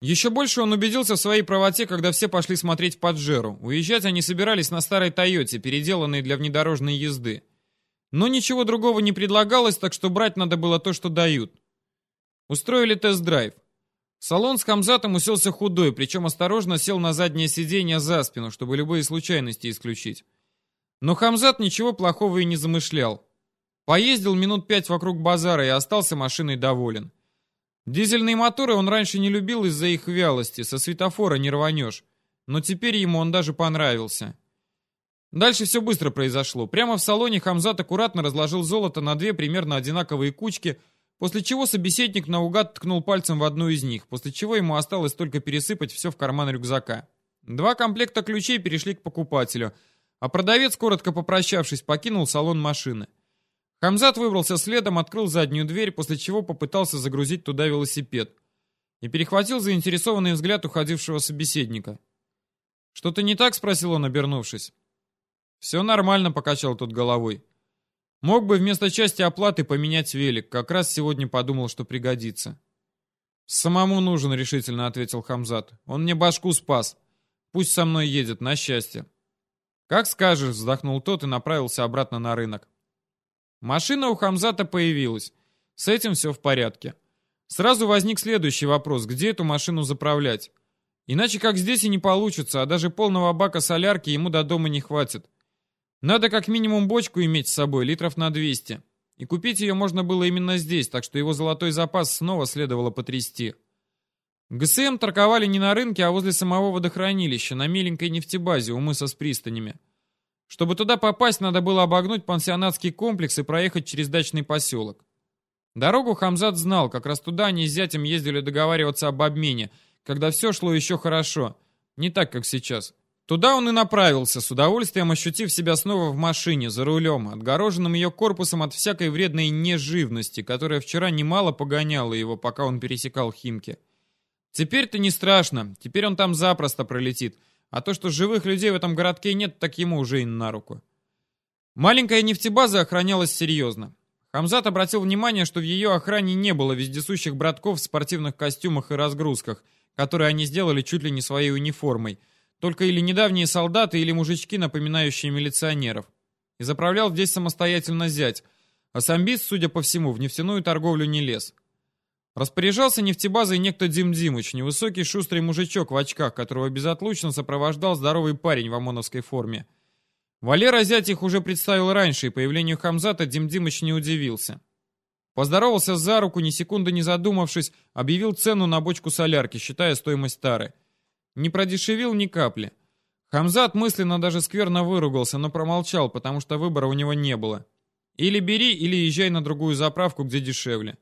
Еще больше он убедился в своей правоте, когда все пошли смотреть Паджеру. Уезжать они собирались на старой Тойоте, переделанной для внедорожной езды. Но ничего другого не предлагалось, так что брать надо было то, что дают. Устроили тест-драйв. Салон с Хамзатом уселся худой, причем осторожно сел на заднее сиденье за спину, чтобы любые случайности исключить. Но Хамзат ничего плохого и не замышлял. Поездил минут пять вокруг базара и остался машиной доволен. Дизельные моторы он раньше не любил из-за их вялости, со светофора не рванешь. Но теперь ему он даже понравился. Дальше все быстро произошло. Прямо в салоне Хамзат аккуратно разложил золото на две примерно одинаковые кучки, после чего собеседник наугад ткнул пальцем в одну из них, после чего ему осталось только пересыпать все в карман рюкзака. Два комплекта ключей перешли к покупателю, а продавец, коротко попрощавшись, покинул салон машины. Хамзат выбрался следом, открыл заднюю дверь, после чего попытался загрузить туда велосипед. И перехватил заинтересованный взгляд уходившего собеседника. «Что-то не так?» — спросил он, обернувшись. «Все нормально», — покачал тот головой. «Мог бы вместо части оплаты поменять велик. Как раз сегодня подумал, что пригодится». «Самому нужен», — решительно ответил Хамзат. «Он мне башку спас. Пусть со мной едет, на счастье». «Как скажешь», — вздохнул тот и направился обратно на рынок. Машина у Хамзата появилась. С этим все в порядке. Сразу возник следующий вопрос, где эту машину заправлять? Иначе как здесь и не получится, а даже полного бака солярки ему до дома не хватит. Надо как минимум бочку иметь с собой, литров на 200. И купить ее можно было именно здесь, так что его золотой запас снова следовало потрясти. ГСМ торговали не на рынке, а возле самого водохранилища, на меленькой нефтебазе у мыса с пристанями. Чтобы туда попасть, надо было обогнуть пансионатский комплекс и проехать через дачный поселок. Дорогу Хамзат знал, как раз туда они с зятем ездили договариваться об обмене, когда все шло еще хорошо. Не так, как сейчас. Туда он и направился, с удовольствием ощутив себя снова в машине, за рулем, отгороженным ее корпусом от всякой вредной неживности, которая вчера немало погоняла его, пока он пересекал Химки. Теперь-то не страшно, теперь он там запросто пролетит, а то, что живых людей в этом городке нет, так ему уже и на руку. Маленькая нефтебаза охранялась серьезно. Хамзат обратил внимание, что в ее охране не было вездесущих братков в спортивных костюмах и разгрузках, которые они сделали чуть ли не своей униформой, только или недавние солдаты, или мужички, напоминающие милиционеров. И заправлял здесь самостоятельно зять, а самбист, судя по всему, в нефтяную торговлю не лез. Распоряжался нефтебазой некто Дим Димыч, невысокий шустрый мужичок в очках, которого безотлучно сопровождал здоровый парень в ОМОНовской форме. Валера зять их уже представил раньше, и появлению Хамзата Дим Димыч не удивился. Поздоровался за руку, ни секунды не задумавшись, объявил цену на бочку солярки, считая стоимость тары. Не продешевил ни капли. Хамзат мысленно даже скверно выругался, но промолчал, потому что выбора у него не было. Или бери, или езжай на другую заправку, где дешевле.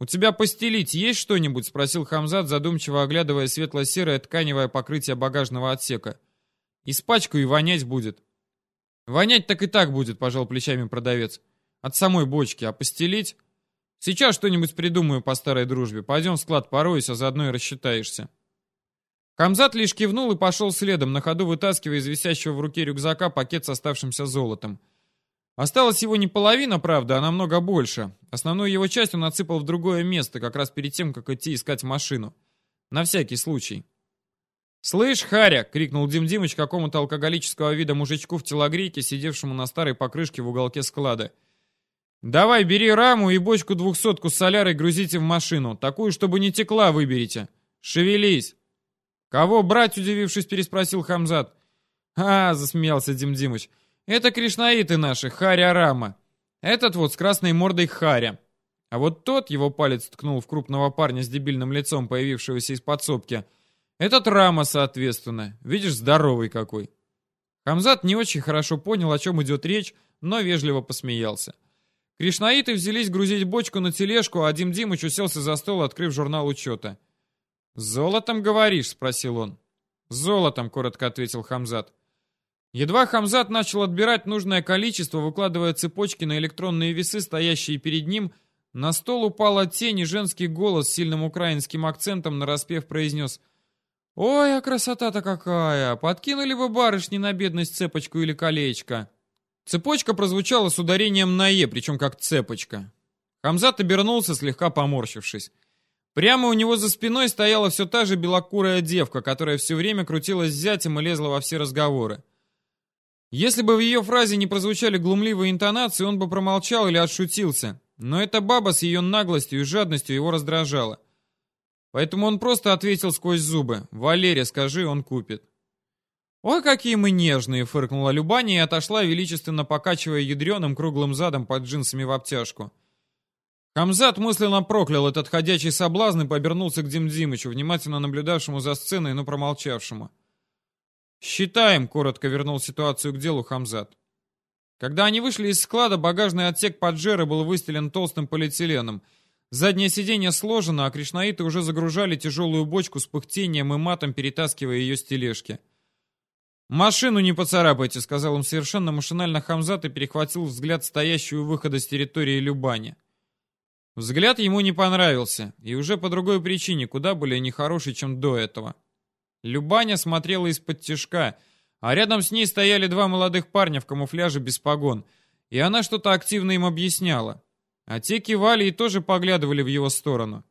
«У тебя постелить есть что-нибудь?» — спросил Хамзат, задумчиво оглядывая светло-серое тканевое покрытие багажного отсека. «Испачкаю и вонять будет». «Вонять так и так будет», — пожал плечами продавец. «От самой бочки. А постелить?» «Сейчас что-нибудь придумаю по старой дружбе. Пойдем в склад пороюсь, заодно и рассчитаешься». Хамзат лишь кивнул и пошел следом, на ходу вытаскивая из висящего в руке рюкзака пакет с оставшимся золотом. Осталось его не половина, правда, а намного больше. Основную его часть он отсыпал в другое место, как раз перед тем, как идти искать машину. На всякий случай. «Слышь, Харя!» — крикнул Дим Димыч какому-то алкоголического вида мужичку в телогрейке, сидевшему на старой покрышке в уголке склада. «Давай, бери раму и бочку двухсотку с солярой грузите в машину. Такую, чтобы не текла, выберите. Шевелись!» «Кого брать?» — удивившись, переспросил Хамзат. «А!» — засмеялся Дим Димыч. Это кришнаиты наши, Харя Рама. Этот вот с красной мордой Харя. А вот тот, его палец ткнул в крупного парня с дебильным лицом, появившегося из подсобки. Этот Рама, соответственно. Видишь, здоровый какой. Хамзат не очень хорошо понял, о чем идет речь, но вежливо посмеялся. Кришнаиты взялись грузить бочку на тележку, а Дим Димыч уселся за стол, открыв журнал учета. «Золотом, говоришь?» — спросил он. «Золотом», — коротко ответил Хамзат. Едва Хамзат начал отбирать нужное количество, выкладывая цепочки на электронные весы, стоящие перед ним, на стол упала тень, и женский голос с сильным украинским акцентом нараспев произнес «Ой, а красота-то какая! Подкинули бы барышни на бедность цепочку или колечко!» Цепочка прозвучала с ударением на «е», причем как цепочка. Хамзат обернулся, слегка поморщившись. Прямо у него за спиной стояла все та же белокурая девка, которая все время крутилась с зятем и лезла во все разговоры. Если бы в ее фразе не прозвучали глумливые интонации, он бы промолчал или отшутился. Но эта баба с ее наглостью и жадностью его раздражала. Поэтому он просто ответил сквозь зубы. «Валере, скажи, он купит». «Ой, какие мы нежные!» — фыркнула Любаня и отошла, величественно покачивая ядреным круглым задом под джинсами в обтяжку. Хамзат мысленно проклял этот ходячий соблазн и побернулся к Дим Димычу, внимательно наблюдавшему за сценой, но промолчавшему. «Считаем», — коротко вернул ситуацию к делу Хамзат. Когда они вышли из склада, багажный отсек Паджеры был выстелен толстым полиэтиленом. Заднее сиденье сложено, а кришнаиты уже загружали тяжелую бочку с пыхтением и матом, перетаскивая ее с тележки. «Машину не поцарапайте», — сказал он совершенно машинально Хамзат и перехватил взгляд стоящую у выхода с территории Любани. Взгляд ему не понравился, и уже по другой причине, куда более нехороший, чем до этого. Любаня смотрела из-под тишка, а рядом с ней стояли два молодых парня в камуфляже без погон, и она что-то активно им объясняла. А те кивали и тоже поглядывали в его сторону.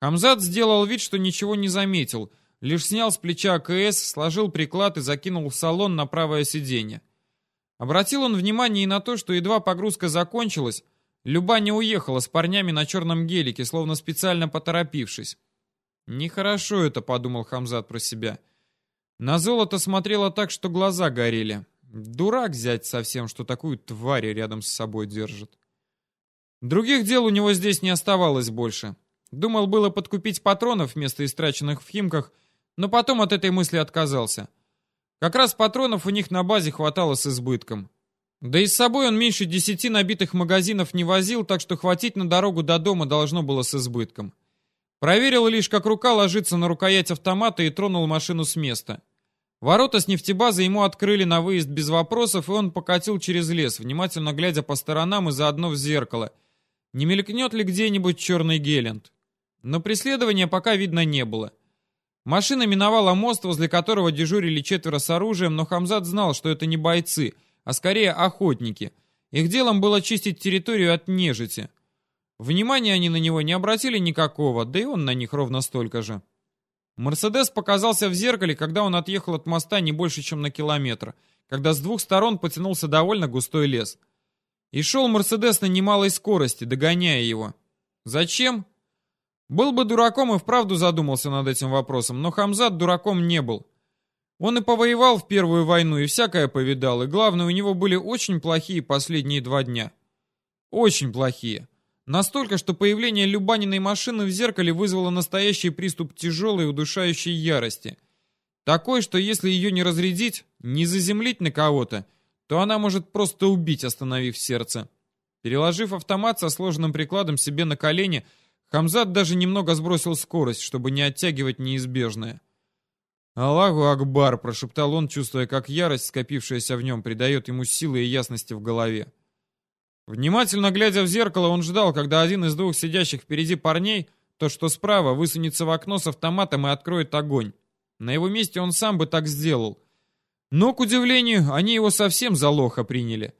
Хамзат сделал вид, что ничего не заметил, лишь снял с плеча АКС, сложил приклад и закинул в салон на правое сиденье. Обратил он внимание и на то, что едва погрузка закончилась, Люба не уехала с парнями на черном гелике, словно специально поторопившись. «Нехорошо это», — подумал Хамзат про себя. На золото смотрела так, что глаза горели. Дурак взять совсем, что такую тварь рядом с собой держит. Других дел у него здесь не оставалось больше. Думал было подкупить патронов вместо истраченных в Химках, но потом от этой мысли отказался. Как раз патронов у них на базе хватало с избытком. Да и с собой он меньше десяти набитых магазинов не возил, так что хватить на дорогу до дома должно было с избытком. Проверил лишь, как рука ложится на рукоять автомата и тронул машину с места. Ворота с нефтебазы ему открыли на выезд без вопросов, и он покатил через лес, внимательно глядя по сторонам и заодно в зеркало. Не мелькнет ли где-нибудь черный гелент? Но преследования пока видно не было. Машина миновала мост, возле которого дежурили четверо с оружием, но Хамзат знал, что это не бойцы — а скорее охотники. Их делом было чистить территорию от нежити. Внимания они на него не обратили никакого, да и он на них ровно столько же. Мерседес показался в зеркале, когда он отъехал от моста не больше, чем на километр, когда с двух сторон потянулся довольно густой лес. И шел Мерседес на немалой скорости, догоняя его. Зачем? Был бы дураком и вправду задумался над этим вопросом, но Хамзат дураком не был. Он и повоевал в Первую войну, и всякое повидал, и главное, у него были очень плохие последние два дня. Очень плохие. Настолько, что появление Любаниной машины в зеркале вызвало настоящий приступ тяжелой удушающей ярости. Такой, что если ее не разрядить, не заземлить на кого-то, то она может просто убить, остановив сердце. Переложив автомат со сложенным прикладом себе на колени, Хамзат даже немного сбросил скорость, чтобы не оттягивать неизбежное. «Аллаху Акбар!» — прошептал он, чувствуя, как ярость, скопившаяся в нем, придает ему силы и ясности в голове. Внимательно глядя в зеркало, он ждал, когда один из двух сидящих впереди парней, тот, что справа, высунется в окно с автоматом и откроет огонь. На его месте он сам бы так сделал. Но, к удивлению, они его совсем за лоха приняли.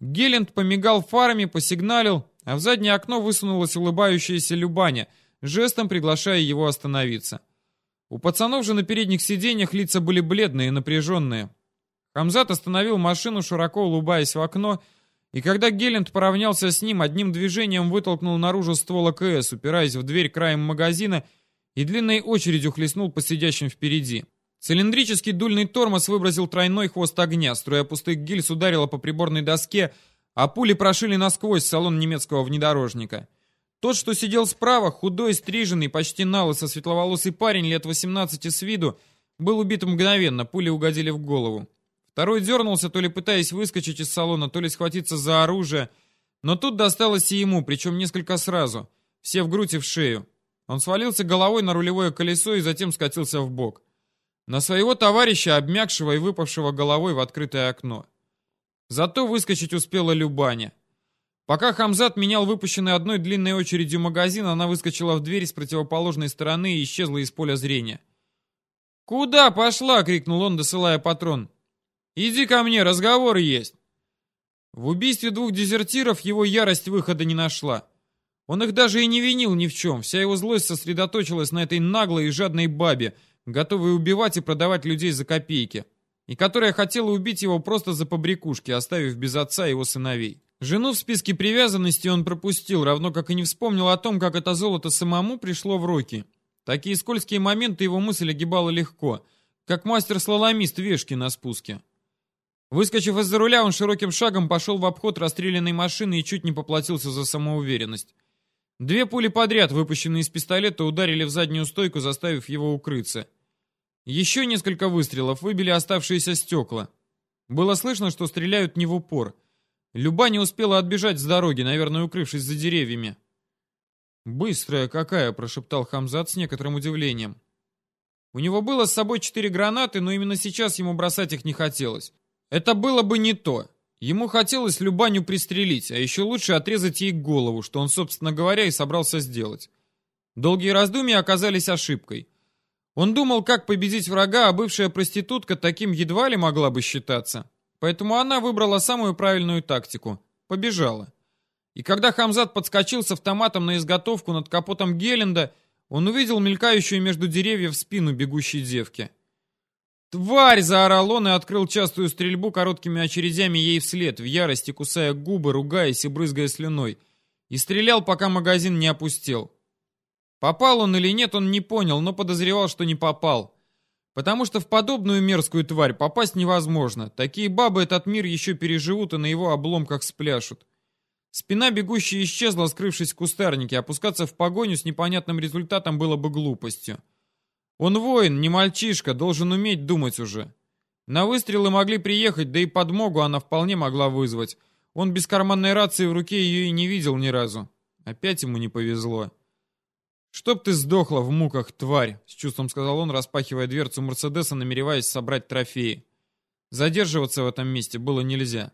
Гелент помигал фарами, посигналил, а в заднее окно высунулась улыбающаяся Любаня, жестом приглашая его остановиться. — у пацанов же на передних сиденьях лица были бледные и напряженные. Хамзат остановил машину, широко улыбаясь в окно, и когда Гелент поравнялся с ним, одним движением вытолкнул наружу ствол АКС, упираясь в дверь краем магазина, и длинной очередью хлестнул по сидящим впереди. Цилиндрический дульный тормоз выбросил тройной хвост огня, струя пустых гильз ударила по приборной доске, а пули прошили насквозь салон немецкого внедорожника. Тот, что сидел справа, худой, стриженный, почти налысо светловолосый парень лет 18 с виду, был убит мгновенно, пули угодили в голову. Второй дернулся, то ли пытаясь выскочить из салона, то ли схватиться за оружие, но тут досталось и ему, причем несколько сразу, все в грудь и в шею. Он свалился головой на рулевое колесо и затем скатился в бок. На своего товарища, обмякшего и выпавшего головой в открытое окно. Зато выскочить успела Любаня. Пока Хамзат менял выпущенный одной длинной очередью магазин, она выскочила в дверь с противоположной стороны и исчезла из поля зрения. «Куда пошла?» — крикнул он, досылая патрон. «Иди ко мне, разговор есть!» В убийстве двух дезертиров его ярость выхода не нашла. Он их даже и не винил ни в чем. Вся его злость сосредоточилась на этой наглой и жадной бабе, готовой убивать и продавать людей за копейки, и которая хотела убить его просто за побрякушки, оставив без отца его сыновей. Жену в списке привязанности он пропустил, равно как и не вспомнил о том, как это золото самому пришло в руки. Такие скользкие моменты его мысль огибала легко, как мастер-слаломист вешки на спуске. Выскочив из-за руля, он широким шагом пошел в обход расстрелянной машины и чуть не поплатился за самоуверенность. Две пули подряд, выпущенные из пистолета, ударили в заднюю стойку, заставив его укрыться. Еще несколько выстрелов выбили оставшиеся стекла. Было слышно, что стреляют не в упор. Люба не успела отбежать с дороги, наверное, укрывшись за деревьями. «Быстрая какая!» — прошептал Хамзат с некоторым удивлением. У него было с собой четыре гранаты, но именно сейчас ему бросать их не хотелось. Это было бы не то. Ему хотелось Любаню пристрелить, а еще лучше отрезать ей голову, что он, собственно говоря, и собрался сделать. Долгие раздумья оказались ошибкой. Он думал, как победить врага, а бывшая проститутка таким едва ли могла бы считаться. Поэтому она выбрала самую правильную тактику. Побежала. И когда Хамзат подскочил с автоматом на изготовку над капотом Геленда, он увидел мелькающую между деревьев спину бегущей девки. «Тварь!» — заорал он и открыл частую стрельбу короткими очередями ей вслед, в ярости кусая губы, ругаясь и брызгая слюной. И стрелял, пока магазин не опустел. Попал он или нет, он не понял, но подозревал, что не попал. Потому что в подобную мерзкую тварь попасть невозможно. Такие бабы этот мир еще переживут и на его обломках спляшут. Спина бегущей исчезла, скрывшись в кустарнике. Опускаться в погоню с непонятным результатом было бы глупостью. Он воин, не мальчишка, должен уметь думать уже. На выстрелы могли приехать, да и подмогу она вполне могла вызвать. Он без карманной рации в руке ее и не видел ни разу. Опять ему не повезло. «Чтоб ты сдохла в муках, тварь!» — с чувством сказал он, распахивая дверцу Мерседеса, намереваясь собрать трофеи. Задерживаться в этом месте было нельзя.